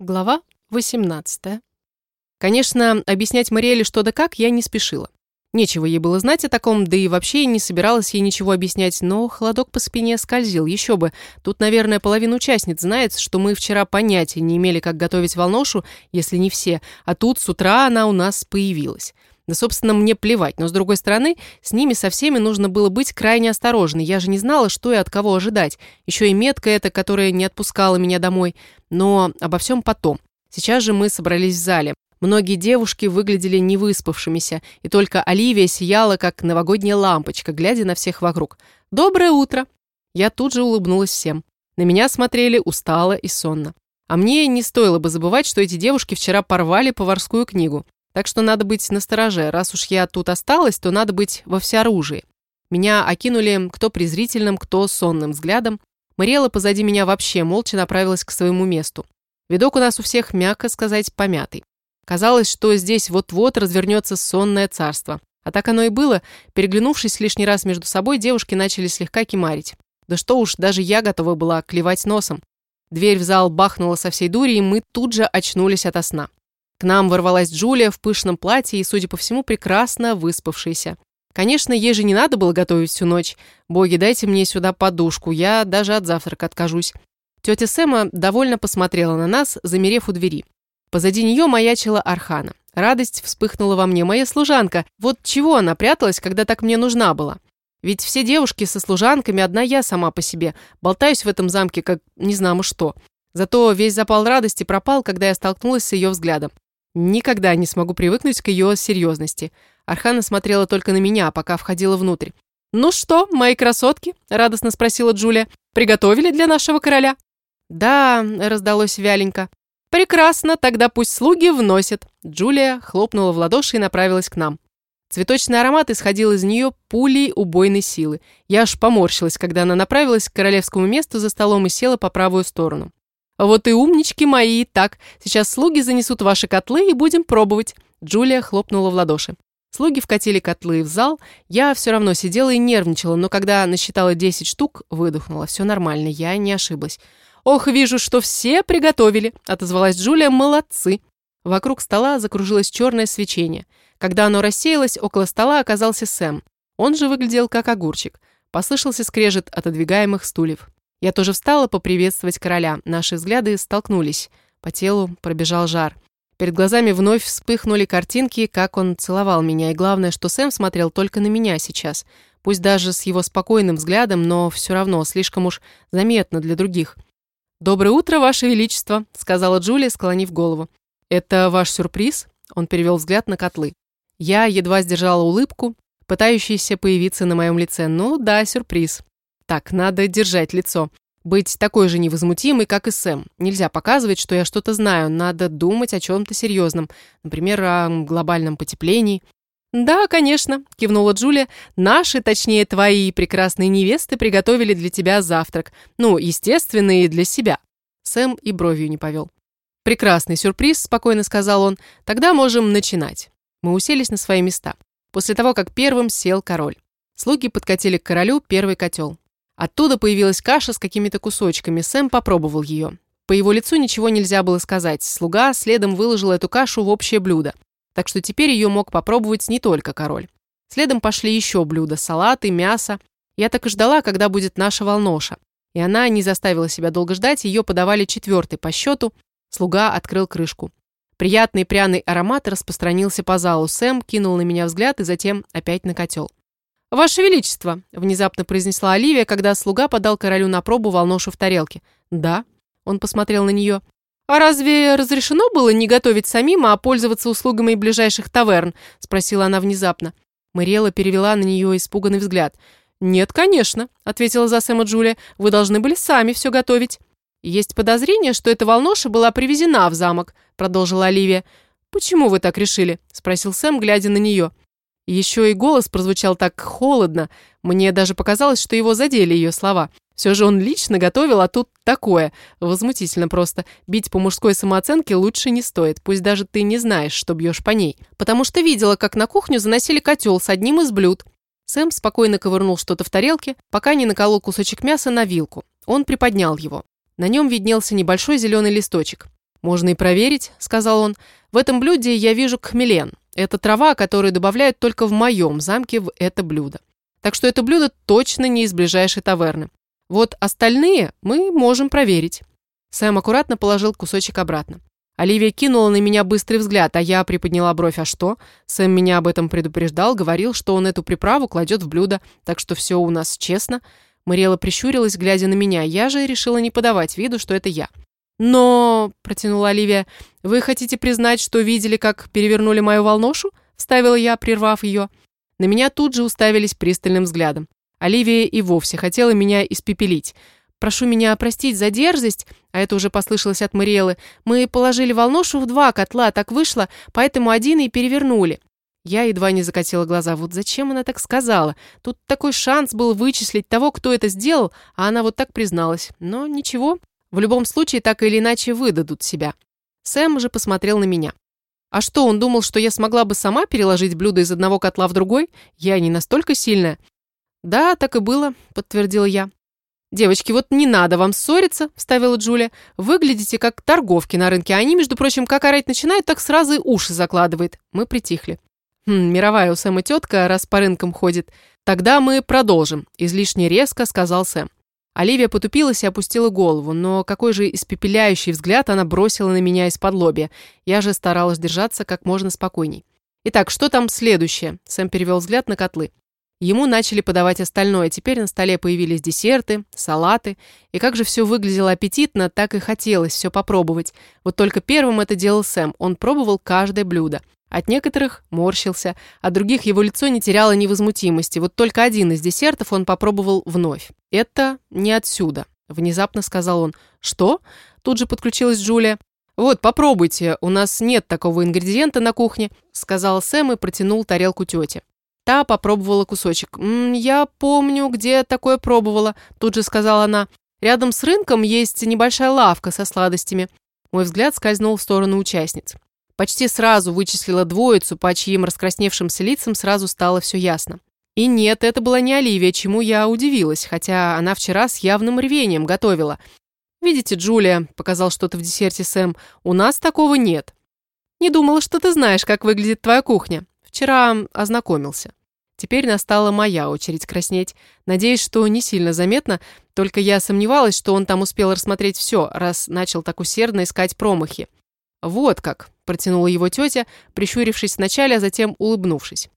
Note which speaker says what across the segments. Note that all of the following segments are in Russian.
Speaker 1: Глава 18. Конечно, объяснять Мариэле что да как я не спешила. Нечего ей было знать о таком, да и вообще не собиралась ей ничего объяснять, но холодок по спине скользил, еще бы. Тут, наверное, половина участниц знает, что мы вчера понятия не имели, как готовить волношу, если не все, а тут с утра она у нас появилась. Да, собственно, мне плевать, но, с другой стороны, с ними со всеми нужно было быть крайне осторожной. Я же не знала, что и от кого ожидать. Еще и метка эта, которая не отпускала меня домой. Но обо всем потом. Сейчас же мы собрались в зале. Многие девушки выглядели невыспавшимися, и только Оливия сияла, как новогодняя лампочка, глядя на всех вокруг. «Доброе утро!» Я тут же улыбнулась всем. На меня смотрели устало и сонно. А мне не стоило бы забывать, что эти девушки вчера порвали поварскую книгу. Так что надо быть настороже. Раз уж я тут осталась, то надо быть во всеоружии. Меня окинули кто презрительным, кто сонным взглядом. Мариэла позади меня вообще молча направилась к своему месту. Видок у нас у всех, мягко сказать, помятый. Казалось, что здесь вот-вот развернется сонное царство. А так оно и было. Переглянувшись лишний раз между собой, девушки начали слегка кимарить. Да что уж, даже я готова была клевать носом. Дверь в зал бахнула со всей дури, и мы тут же очнулись ото сна. К нам ворвалась Джулия в пышном платье и, судя по всему, прекрасно выспавшаяся. Конечно, ей же не надо было готовить всю ночь. Боги, дайте мне сюда подушку, я даже от завтрака откажусь. Тетя Сэма довольно посмотрела на нас, замерев у двери. Позади нее маячила Архана. Радость вспыхнула во мне. Моя служанка. Вот чего она пряталась, когда так мне нужна была? Ведь все девушки со служанками, одна я сама по себе. Болтаюсь в этом замке, как не знамо что. Зато весь запал радости пропал, когда я столкнулась с ее взглядом. Никогда не смогу привыкнуть к ее серьезности. Архана смотрела только на меня, пока входила внутрь. «Ну что, мои красотки?» – радостно спросила Джулия. «Приготовили для нашего короля?» «Да», – раздалось вяленько. «Прекрасно, тогда пусть слуги вносят». Джулия хлопнула в ладоши и направилась к нам. Цветочный аромат исходил из нее пулей убойной силы. Я аж поморщилась, когда она направилась к королевскому месту за столом и села по правую сторону. «Вот и умнички мои. Так, сейчас слуги занесут ваши котлы и будем пробовать». Джулия хлопнула в ладоши. Слуги вкатили котлы в зал. Я все равно сидела и нервничала, но когда насчитала 10 штук, выдохнула. Все нормально, я не ошиблась. «Ох, вижу, что все приготовили», — отозвалась Джулия. «Молодцы». Вокруг стола закружилось черное свечение. Когда оно рассеялось, около стола оказался Сэм. Он же выглядел как огурчик. Послышался скрежет отодвигаемых стульев. Я тоже встала поприветствовать короля. Наши взгляды столкнулись. По телу пробежал жар. Перед глазами вновь вспыхнули картинки, как он целовал меня. И главное, что Сэм смотрел только на меня сейчас. Пусть даже с его спокойным взглядом, но все равно слишком уж заметно для других. «Доброе утро, Ваше Величество», — сказала Джулия, склонив голову. «Это ваш сюрприз?» — он перевел взгляд на котлы. Я едва сдержала улыбку, пытающуюся появиться на моем лице. «Ну да, сюрприз». Так, надо держать лицо. Быть такой же невозмутимой, как и Сэм. Нельзя показывать, что я что-то знаю. Надо думать о чем-то серьезном. Например, о глобальном потеплении. «Да, конечно», — кивнула Джулия. «Наши, точнее, твои прекрасные невесты приготовили для тебя завтрак. Ну, естественно, и для себя». Сэм и бровью не повел. «Прекрасный сюрприз», — спокойно сказал он. «Тогда можем начинать». Мы уселись на свои места. После того, как первым сел король. Слуги подкатили к королю первый котел. Оттуда появилась каша с какими-то кусочками. Сэм попробовал ее. По его лицу ничего нельзя было сказать. Слуга следом выложил эту кашу в общее блюдо. Так что теперь ее мог попробовать не только король. Следом пошли еще блюда, салаты, мясо. Я так и ждала, когда будет наша волноша. И она не заставила себя долго ждать, ее подавали четвертый по счету. Слуга открыл крышку. Приятный пряный аромат распространился по залу. Сэм кинул на меня взгляд и затем опять на котел. «Ваше Величество!» – внезапно произнесла Оливия, когда слуга подал королю на пробу волношу в тарелке. «Да?» – он посмотрел на нее. «А разве разрешено было не готовить самим, а пользоваться услугами ближайших таверн?» – спросила она внезапно. Мариэла перевела на нее испуганный взгляд. «Нет, конечно», – ответила за Сэма Джулия. «Вы должны были сами все готовить». «Есть подозрение, что эта волноша была привезена в замок», – продолжила Оливия. «Почему вы так решили?» – спросил Сэм, глядя на нее. Еще и голос прозвучал так холодно. Мне даже показалось, что его задели ее слова. Все же он лично готовил, а тут такое. Возмутительно просто. Бить по мужской самооценке лучше не стоит, пусть даже ты не знаешь, что бьешь по ней. Потому что видела, как на кухню заносили котел с одним из блюд. Сэм спокойно ковырнул что-то в тарелке, пока не наколол кусочек мяса на вилку. Он приподнял его. На нем виднелся небольшой зеленый листочек. «Можно и проверить», — сказал он. «В этом блюде я вижу хмелен. Это трава, которую добавляют только в моем замке в это блюдо. Так что это блюдо точно не из ближайшей таверны. Вот остальные мы можем проверить». Сэм аккуратно положил кусочек обратно. Оливия кинула на меня быстрый взгляд, а я приподняла бровь. А что? Сэм меня об этом предупреждал, говорил, что он эту приправу кладет в блюдо, так что все у нас честно. Мариэла прищурилась, глядя на меня. Я же решила не подавать виду, что это я. «Но...» – протянула Оливия. «Вы хотите признать, что видели, как перевернули мою волношу?» – вставила я, прервав ее. На меня тут же уставились пристальным взглядом. Оливия и вовсе хотела меня испепелить. Прошу меня простить за дерзость, а это уже послышалось от Мариэлы. Мы положили волношу в два котла, так вышло, поэтому один и перевернули. Я едва не закатила глаза. Вот зачем она так сказала? Тут такой шанс был вычислить того, кто это сделал, а она вот так призналась. Но ничего, в любом случае так или иначе выдадут себя. Сэм же посмотрел на меня. А что, он думал, что я смогла бы сама переложить блюдо из одного котла в другой? Я не настолько сильная. Да, так и было, подтвердила я. «Девочки, вот не надо вам ссориться», – вставила Джулия. «Выглядите как торговки на рынке, они, между прочим, как орать начинают, так сразу и уши закладывает». Мы притихли. «Хм, мировая у Сэма тетка, раз по рынкам ходит. Тогда мы продолжим», – излишне резко сказал Сэм. Оливия потупилась и опустила голову, но какой же испепеляющий взгляд она бросила на меня из-под лобья. Я же старалась держаться как можно спокойней. «Итак, что там следующее?» Сэм перевел взгляд на котлы. Ему начали подавать остальное, теперь на столе появились десерты, салаты, и как же все выглядело аппетитно, так и хотелось все попробовать. Вот только первым это делал Сэм, он пробовал каждое блюдо. От некоторых морщился, от других его лицо не теряло невозмутимости, вот только один из десертов он попробовал вновь. «Это не отсюда», — внезапно сказал он. «Что?» — тут же подключилась Джулия. «Вот, попробуйте, у нас нет такого ингредиента на кухне», — сказал Сэм и протянул тарелку тете. Та попробовала кусочек. «М -м, «Я помню, где такое пробовала», – тут же сказала она. «Рядом с рынком есть небольшая лавка со сладостями». Мой взгляд скользнул в сторону участниц. Почти сразу вычислила двоицу, по чьим раскрасневшимся лицам сразу стало все ясно. И нет, это была не Оливия, чему я удивилась, хотя она вчера с явным рвением готовила. «Видите, Джулия», – показал что-то в десерте Сэм, – «у нас такого нет». «Не думала, что ты знаешь, как выглядит твоя кухня». Вчера ознакомился. Теперь настала моя очередь краснеть. Надеюсь, что не сильно заметно, только я сомневалась, что он там успел рассмотреть все, раз начал так усердно искать промахи. «Вот как», – протянула его тетя, прищурившись вначале, а затем улыбнувшись.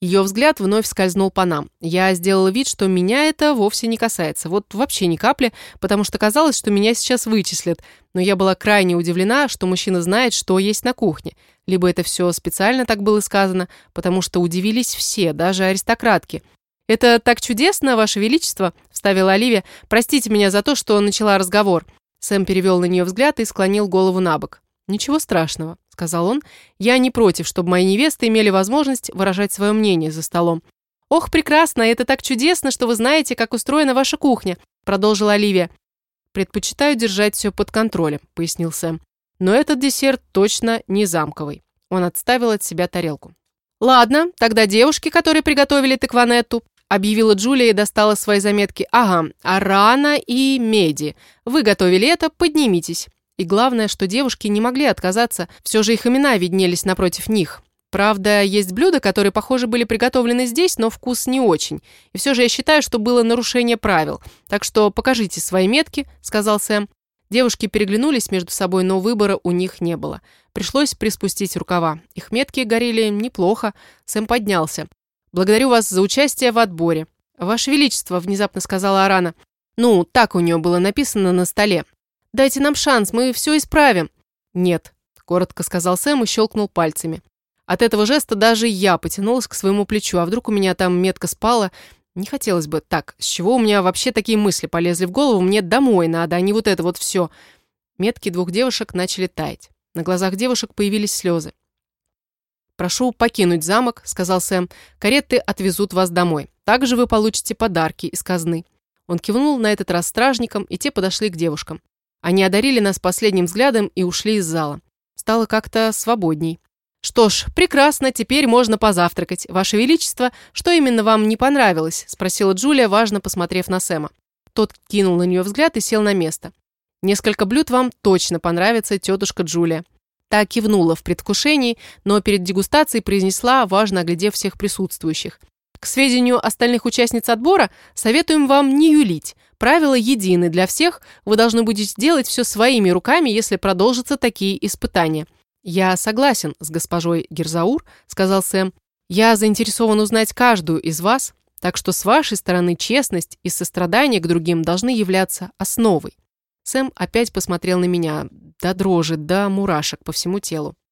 Speaker 1: Ее взгляд вновь скользнул по нам. Я сделала вид, что меня это вовсе не касается. Вот вообще ни капли, потому что казалось, что меня сейчас вычислят. Но я была крайне удивлена, что мужчина знает, что есть на кухне. Либо это все специально так было сказано, потому что удивились все, даже аристократки. «Это так чудесно, Ваше Величество», – вставила Оливия. «Простите меня за то, что начала разговор». Сэм перевел на нее взгляд и склонил голову на бок. «Ничего страшного», — сказал он. «Я не против, чтобы мои невесты имели возможность выражать свое мнение за столом». «Ох, прекрасно! Это так чудесно, что вы знаете, как устроена ваша кухня», — продолжила Оливия. «Предпочитаю держать все под контролем», — пояснил Сэм. «Но этот десерт точно не замковый». Он отставил от себя тарелку. «Ладно, тогда девушки, которые приготовили тыкванетту», объявила Джулия и достала свои заметки. «Ага, Арана и Меди. Вы готовили это, поднимитесь». И главное, что девушки не могли отказаться, все же их имена виднелись напротив них. Правда, есть блюда, которые, похоже, были приготовлены здесь, но вкус не очень. И все же я считаю, что было нарушение правил. Так что покажите свои метки», — сказал Сэм. Девушки переглянулись между собой, но выбора у них не было. Пришлось приспустить рукава. Их метки горели неплохо. Сэм поднялся. «Благодарю вас за участие в отборе». «Ваше Величество», — внезапно сказала Арана. «Ну, так у нее было написано на столе. Дайте нам шанс, мы все исправим». «Нет», — коротко сказал Сэм и щелкнул пальцами. От этого жеста даже я потянулась к своему плечу, а вдруг у меня там метка спала. Не хотелось бы. Так, с чего у меня вообще такие мысли полезли в голову? Мне домой надо, а не вот это вот все. Метки двух девушек начали таять. На глазах девушек появились слезы. «Прошу покинуть замок», — сказал Сэм. «Кареты отвезут вас домой. Также вы получите подарки из казны». Он кивнул на этот раз стражникам, и те подошли к девушкам. Они одарили нас последним взглядом и ушли из зала. Стало как-то свободней. «Что ж, прекрасно, теперь можно позавтракать. Ваше Величество, что именно вам не понравилось?» – спросила Джулия, важно посмотрев на Сэма. Тот кинул на нее взгляд и сел на место. Несколько блюд вам точно понравится, тетушка Джулия». Та кивнула в предвкушении, но перед дегустацией произнесла, важно оглядев всех присутствующих. К сведению остальных участниц отбора, советуем вам не юлить. Правила едины для всех, вы должны будете делать все своими руками, если продолжатся такие испытания. «Я согласен с госпожой Герзаур», — сказал Сэм. «Я заинтересован узнать каждую из вас, так что с вашей стороны честность и сострадание к другим должны являться основой». Сэм опять посмотрел на меня, до дрожи, до мурашек по всему телу.